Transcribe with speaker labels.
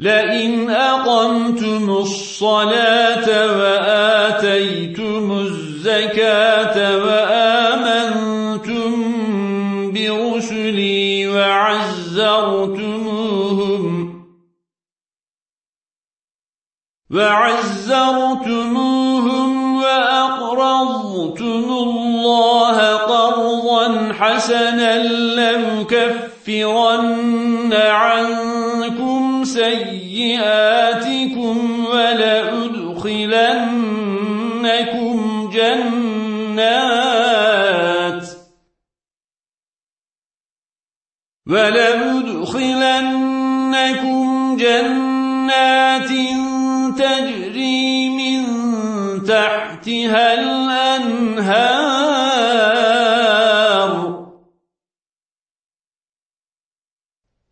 Speaker 1: لئن أقمتم الصلاة وآتيتم الزكاة وآمنتم برسلي وعزرتموهم وعزرتموهم وأقرضتم الله قرضا حسنا لنكفرن عنكم سيئاتكم ولأدخلنكم جنات ولأدخلنكم جنات تجري من تحتها الأنهار